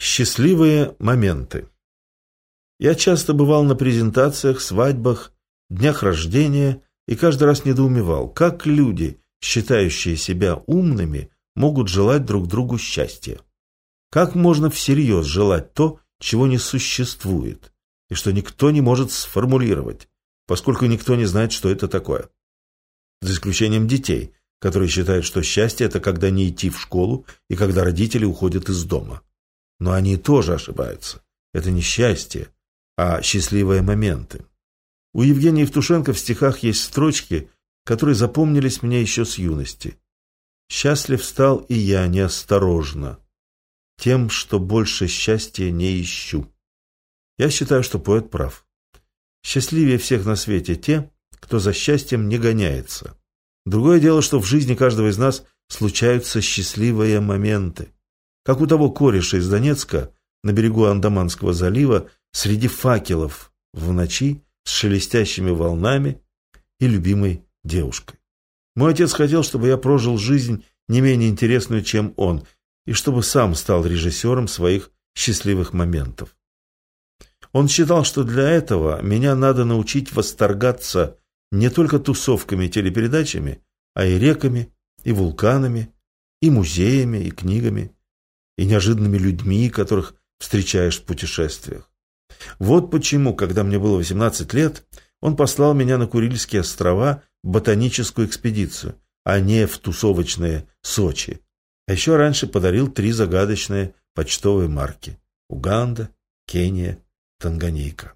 Счастливые моменты. Я часто бывал на презентациях, свадьбах, днях рождения и каждый раз недоумевал, как люди, считающие себя умными, могут желать друг другу счастья. Как можно всерьез желать то, чего не существует, и что никто не может сформулировать, поскольку никто не знает, что это такое? За исключением детей, которые считают, что счастье – это когда не идти в школу и когда родители уходят из дома. Но они тоже ошибаются. Это не счастье, а счастливые моменты. У Евгения Евтушенко в стихах есть строчки, которые запомнились мне еще с юности. «Счастлив стал и я неосторожно, тем, что больше счастья не ищу». Я считаю, что поэт прав. Счастливее всех на свете те, кто за счастьем не гоняется. Другое дело, что в жизни каждого из нас случаются счастливые моменты. Как у того кореша из Донецка на берегу Андаманского залива среди факелов в ночи с шелестящими волнами и любимой девушкой. Мой отец хотел, чтобы я прожил жизнь не менее интересную, чем он, и чтобы сам стал режиссером своих счастливых моментов. Он считал, что для этого меня надо научить восторгаться не только тусовками и телепередачами, а и реками, и вулканами, и музеями, и книгами и неожиданными людьми, которых встречаешь в путешествиях. Вот почему, когда мне было 18 лет, он послал меня на Курильские острова в ботаническую экспедицию, а не в тусовочные Сочи. А еще раньше подарил три загадочные почтовые марки – Уганда, Кения, Танганейка.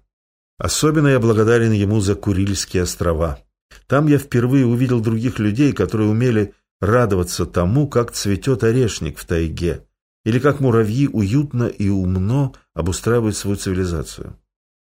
Особенно я благодарен ему за Курильские острова. Там я впервые увидел других людей, которые умели радоваться тому, как цветет орешник в тайге, или как муравьи уютно и умно обустраивают свою цивилизацию.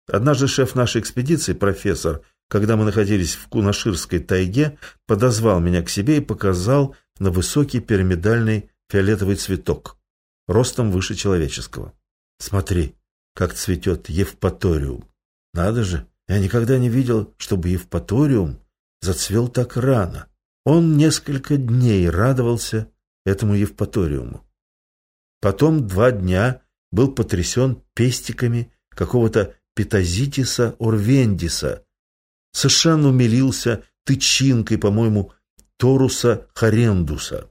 Однажды шеф нашей экспедиции, профессор, когда мы находились в Кунаширской тайге, подозвал меня к себе и показал на высокий пирамидальный фиолетовый цветок, ростом выше человеческого. Смотри, как цветет Евпаториум. Надо же, я никогда не видел, чтобы Евпаториум зацвел так рано. Он несколько дней радовался этому Евпаториуму. Потом два дня был потрясен пестиками какого-то Питазитиса Орвендиса. Совершенно умилился тычинкой, по-моему, Торуса Харендуса.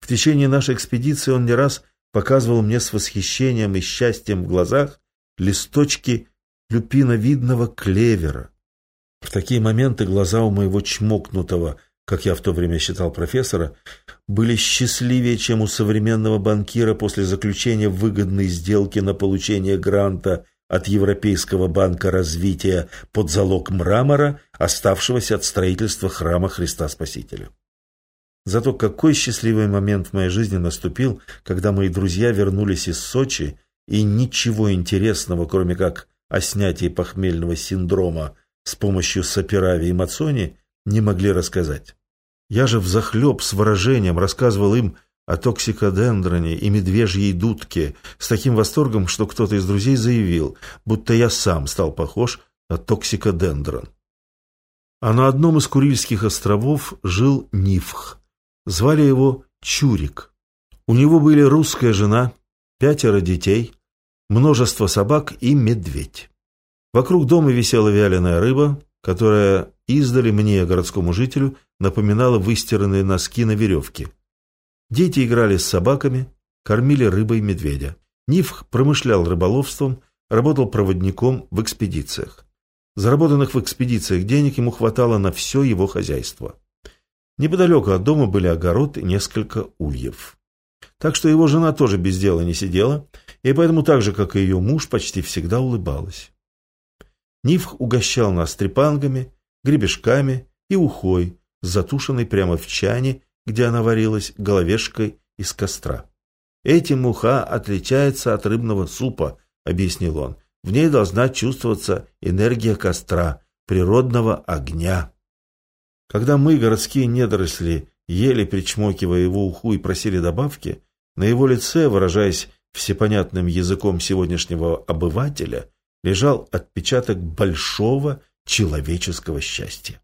В течение нашей экспедиции он не раз показывал мне с восхищением и счастьем в глазах листочки люпиновидного клевера. В такие моменты глаза у моего чмокнутого как я в то время считал профессора, были счастливее, чем у современного банкира после заключения выгодной сделки на получение гранта от Европейского банка развития под залог мрамора, оставшегося от строительства храма Христа Спасителя. Зато какой счастливый момент в моей жизни наступил, когда мои друзья вернулись из Сочи, и ничего интересного, кроме как о снятии похмельного синдрома с помощью саперави и мацони, не могли рассказать. Я же взахлеб с выражением рассказывал им о токсикодендроне и медвежьей дудке с таким восторгом, что кто-то из друзей заявил, будто я сам стал похож на токсикодендрон. А на одном из Курильских островов жил Нифх. Звали его Чурик. У него были русская жена, пятеро детей, множество собак и медведь. Вокруг дома висела вяленая рыба, которая издали мне, городскому жителю, напоминала выстиранные носки на веревке. Дети играли с собаками, кормили рыбой медведя. Нифх промышлял рыболовством, работал проводником в экспедициях. Заработанных в экспедициях денег ему хватало на все его хозяйство. Неподалеку от дома были огород и несколько ульев. Так что его жена тоже без дела не сидела, и поэтому так же, как и ее муж, почти всегда улыбалась. Нифх угощал нас трепангами, гребешками и ухой, затушенной прямо в чане, где она варилась, головешкой из костра. «Этим уха отличается от рыбного супа», — объяснил он. «В ней должна чувствоваться энергия костра, природного огня». Когда мы, городские недоросли, ели, причмокивая его уху и просили добавки, на его лице, выражаясь всепонятным языком сегодняшнего обывателя, лежал отпечаток большого человеческого счастья.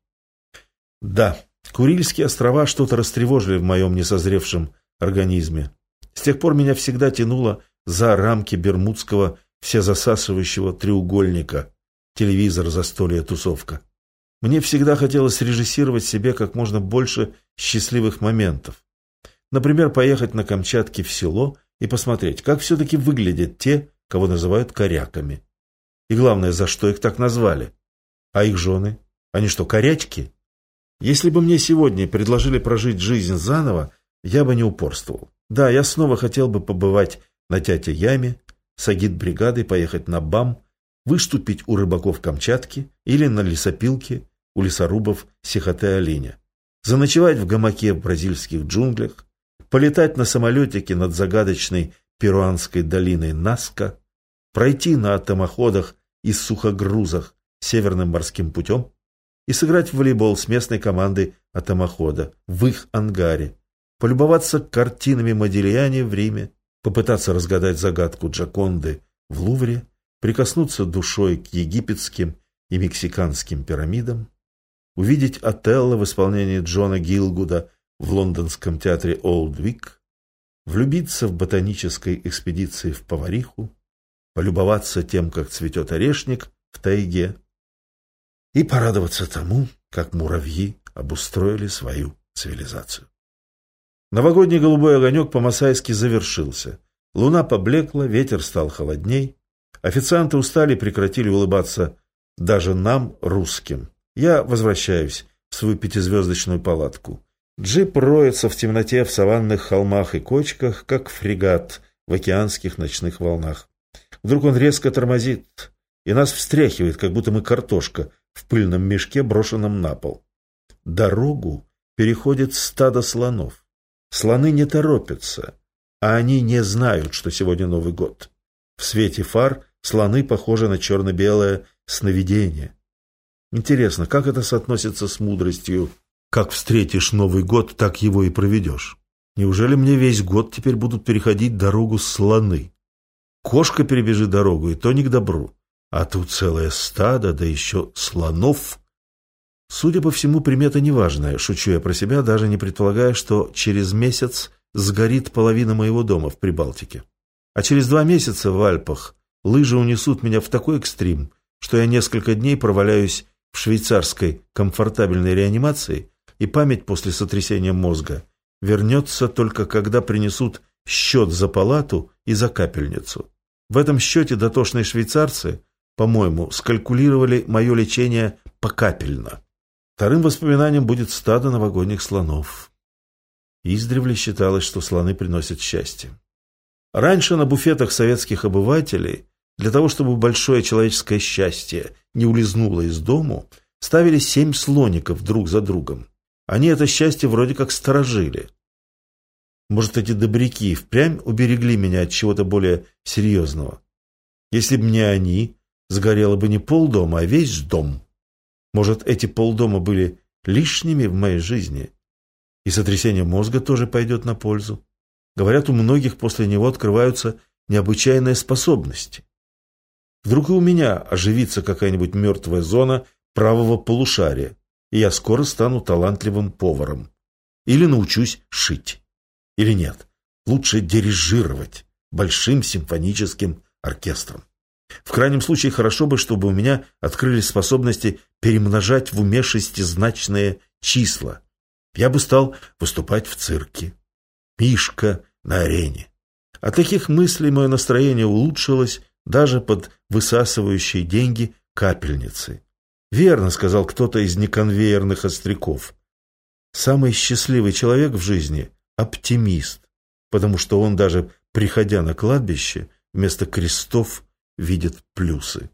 Да, Курильские острова что-то растревожили в моем несозревшем организме. С тех пор меня всегда тянуло за рамки бермудского всезасасывающего треугольника. Телевизор, застолье, тусовка. Мне всегда хотелось режиссировать себе как можно больше счастливых моментов. Например, поехать на Камчатке в село и посмотреть, как все-таки выглядят те, кого называют коряками. И главное, за что их так назвали. А их жены? Они что, корячки? Если бы мне сегодня предложили прожить жизнь заново, я бы не упорствовал. Да, я снова хотел бы побывать на тяте Яме, с агит-бригадой поехать на БАМ, выступить у рыбаков Камчатки или на лесопилке у лесорубов Сихоте-Оленя, заночевать в гамаке в бразильских джунглях, полетать на самолетике над загадочной перуанской долиной Наска, пройти на атомоходах и сухогрузах Северным морским путем и сыграть в волейбол с местной командой атомохода в их ангаре, полюбоваться картинами Модильяни в Риме, попытаться разгадать загадку Джаконды в Лувре, прикоснуться душой к египетским и мексиканским пирамидам, увидеть Отелло в исполнении Джона Гилгуда в лондонском театре Олдвик, влюбиться в ботанической экспедиции в Повариху, полюбоваться тем, как цветет орешник в тайге, и порадоваться тому, как муравьи обустроили свою цивилизацию. Новогодний голубой огонек по-масайски завершился. Луна поблекла, ветер стал холодней. Официанты устали, прекратили улыбаться даже нам, русским. Я возвращаюсь в свою пятизвездочную палатку. Джип роется в темноте в саванных холмах и кочках, как фрегат в океанских ночных волнах. Вдруг он резко тормозит, и нас встряхивает, как будто мы картошка в пыльном мешке, брошенном на пол. Дорогу переходит стадо слонов. Слоны не торопятся, а они не знают, что сегодня Новый год. В свете фар слоны похожи на черно-белое сновидение. Интересно, как это соотносится с мудростью «как встретишь Новый год, так его и проведешь»? Неужели мне весь год теперь будут переходить дорогу слоны? Кошка перебежит дорогу, и то не к добру. А тут целое стадо, да еще слонов. Судя по всему, примета неважная, шучу я про себя, даже не предполагая, что через месяц сгорит половина моего дома в Прибалтике. А через два месяца в Альпах лыжи унесут меня в такой экстрим, что я несколько дней проваляюсь в швейцарской комфортабельной реанимации, и память после сотрясения мозга вернется только когда принесут счет за палату и за капельницу. В этом счете дотошные швейцарцы, по-моему, скалькулировали мое лечение покапельно. Вторым воспоминанием будет стадо новогодних слонов. Издревле считалось, что слоны приносят счастье. Раньше на буфетах советских обывателей для того, чтобы большое человеческое счастье не улизнуло из дому, ставили семь слоников друг за другом. Они это счастье вроде как сторожили. Может, эти добряки впрямь уберегли меня от чего-то более серьезного? Если бы не они, сгорело бы не полдома, а весь дом. Может, эти полдома были лишними в моей жизни? И сотрясение мозга тоже пойдет на пользу. Говорят, у многих после него открываются необычайные способности. Вдруг и у меня оживится какая-нибудь мертвая зона правого полушария, и я скоро стану талантливым поваром. Или научусь шить. Или нет, лучше дирижировать большим симфоническим оркестром. В крайнем случае, хорошо бы, чтобы у меня открылись способности перемножать в уме шестизначные числа. Я бы стал выступать в цирке. Мишка на арене. От таких мыслей мое настроение улучшилось даже под высасывающие деньги капельницы. Верно, сказал кто-то из неконвейерных остряков. Самый счастливый человек в жизни – оптимист, потому что он даже, приходя на кладбище, вместо крестов видит плюсы.